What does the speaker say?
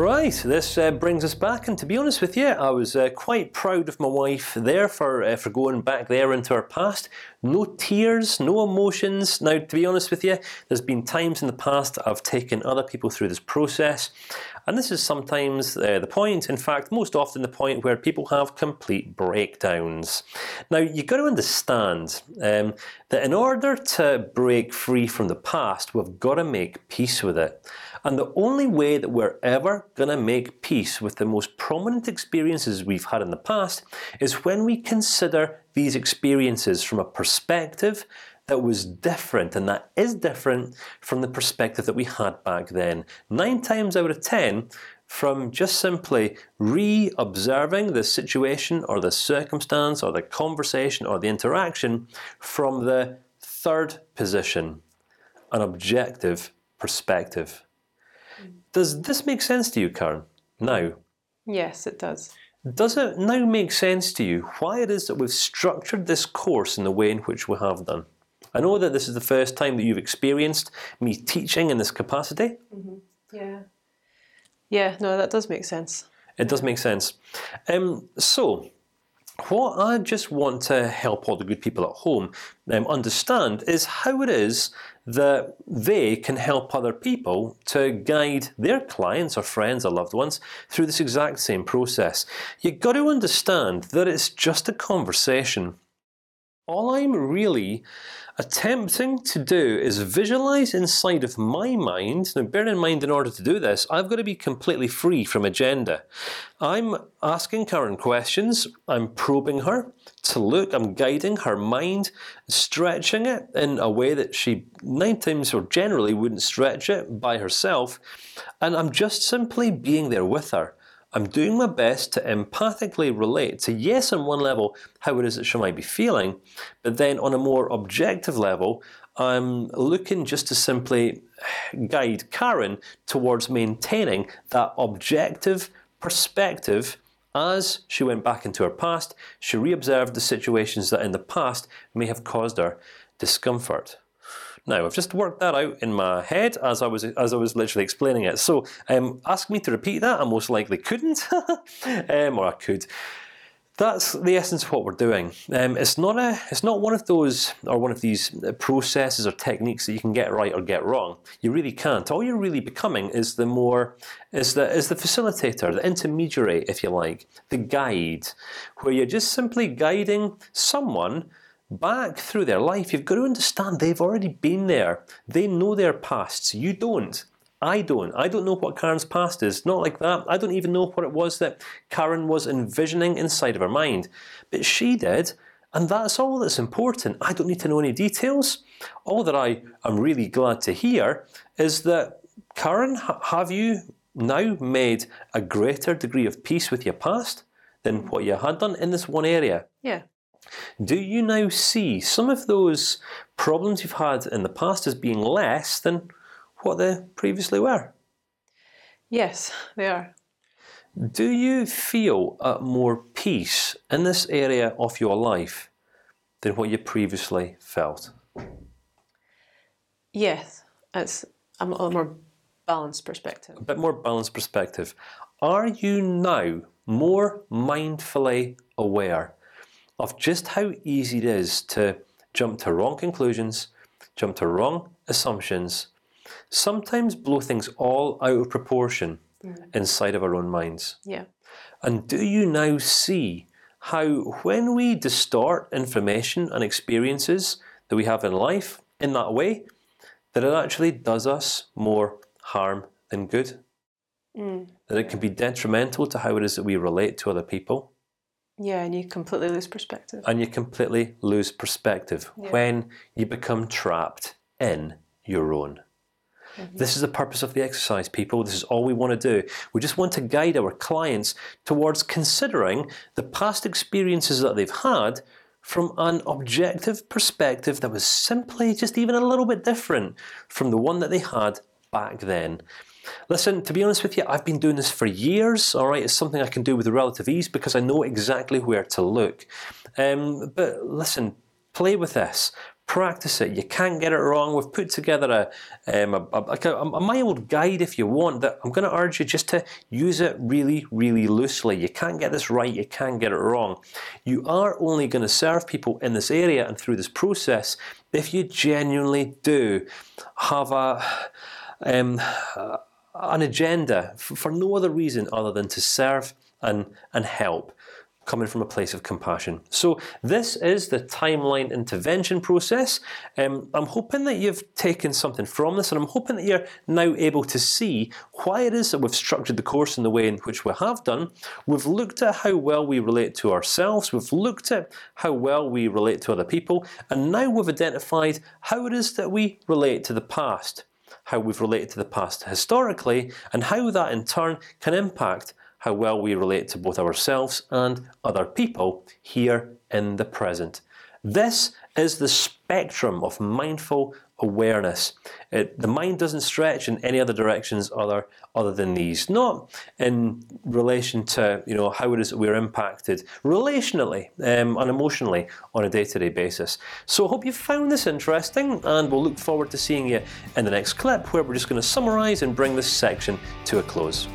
Right, this uh, brings us back, and to be honest with you, I was uh, quite proud of my wife there for uh, for going back there into her past. No tears, no emotions. Now, to be honest with you, there's been times in the past I've taken other people through this process, and this is sometimes uh, the point. In fact, most often the point where people have complete breakdowns. Now, you've got to understand um, that in order to break free from the past, we've got to make peace with it. And the only way that we're ever going to make peace with the most prominent experiences we've had in the past is when we consider these experiences from a perspective that was different, and that is different from the perspective that we had back then. Nine times out of ten, from just simply re-observing the situation or the circumstance or the conversation or the interaction from the third position, an objective perspective. Hmm. Does this make sense to you, Karen? Now. Yes, it does. Does it now make sense to you why it is that we've structured this course in the way in which we have done? I know that this is the first time that you've experienced me teaching in this capacity. Mm -hmm. Yeah. Yeah. No, that does make sense. It does make sense. Um, so, what I just want to help all the good people at home um, understand is how it is that they can help other people to guide their clients or friends or loved ones through this exact same process. You've got to understand that it's just a conversation. All I'm really attempting to do is visualize inside of my mind. Now, bear in mind, in order to do this, I've got to be completely free from agenda. I'm asking Karen questions. I'm probing her to look. I'm guiding her mind, stretching it in a way that she nine times or generally wouldn't stretch it by herself, and I'm just simply being there with her. I'm doing my best to empathically relate to yes, on one level, how it is that she might be feeling, but then on a more objective level, I'm looking just to simply guide Karen towards maintaining that objective perspective as she went back into her past. She reobserved the situations that in the past may have caused her discomfort. Now I've just worked that out in my head as I was as I was literally explaining it. So um, ask me to repeat that. I most likely couldn't, um, or I could. That's the essence of what we're doing. Um, it's not a, it's not one of those or one of these processes or techniques that you can get right or get wrong. You really can't. All you're really becoming is the more, is the is the facilitator, the intermediary, if you like, the guide, where you're just simply guiding someone back through their life, you've got to understand they've already been there. They know their pasts. You don't. I don't. I don't know what Karen's past is. Not like that. I don't even know what it was that Karen was envisioning inside of her mind, but she did, and that's all that's important. I don't need to know any details. All that I am really glad to hear is that Karen, have you now made a greater degree of peace with your past than what you had done in this one area? Yeah. Do you now see some of those problems you've had in the past as being less than what they previously were? Yes, they are. Do you feel at more peace in this area of your life than what you previously felt? Yes, it's a more balanced perspective. A bit more balanced perspective. Are you now more mindfully aware of just how easy it is to jump to wrong conclusions, jump to wrong assumptions, sometimes blow things all out of proportion mm. inside of our own minds. Yeah. And do you now see how, when we distort information and experiences that we have in life in that way, that it actually does us more harm than good? Mm. That it can be detrimental to how it is that we relate to other people. Yeah, and you completely lose perspective. And you completely lose perspective yeah. when you become trapped in your own. Mm -hmm. This is the purpose of the exercise, people. This is all we want to do. We just want to guide our clients towards considering the past experiences that they've had from an objective perspective that was simply just even a little bit different from the one that they had back then. Listen, to be honest with you, I've been doing this for years. All right, it's something I can do with relative ease because I know exactly where to look. Um, but listen, play with this. practice it. You can't get it wrong. We've put together a, um, a, a, a, mild guide, if you want, that I'm going to urge you just to use it really, really loosely. You can't get this right. You can't get it wrong. You are only going to serve people in this area and through this process if you genuinely do have a um, an agenda for no other reason other than to serve and and help coming from a place of compassion. So this is the timeline intervention process. Um, I'm hoping that you've taken something from this, and I'm hoping that you're now able to see why it is that we've structured the course in the way in which we have done. We've looked at how well we relate to ourselves. We've looked at how well we relate to other people, and now we've identified how it is that we relate to the past how we've related to the past historically, and how that in turn can impact how well we relate to both ourselves and other people here in the present. This is the spectrum of mindful awareness. It, the mind doesn't stretch in any other directions other other than these. Not in relation to you know how it is that we're impacted relationally um, and emotionally on a day-to-day -day basis. So I hope you found this interesting, and we'll look forward to seeing you in the next clip, where we're just going to summarize and bring this section to a close.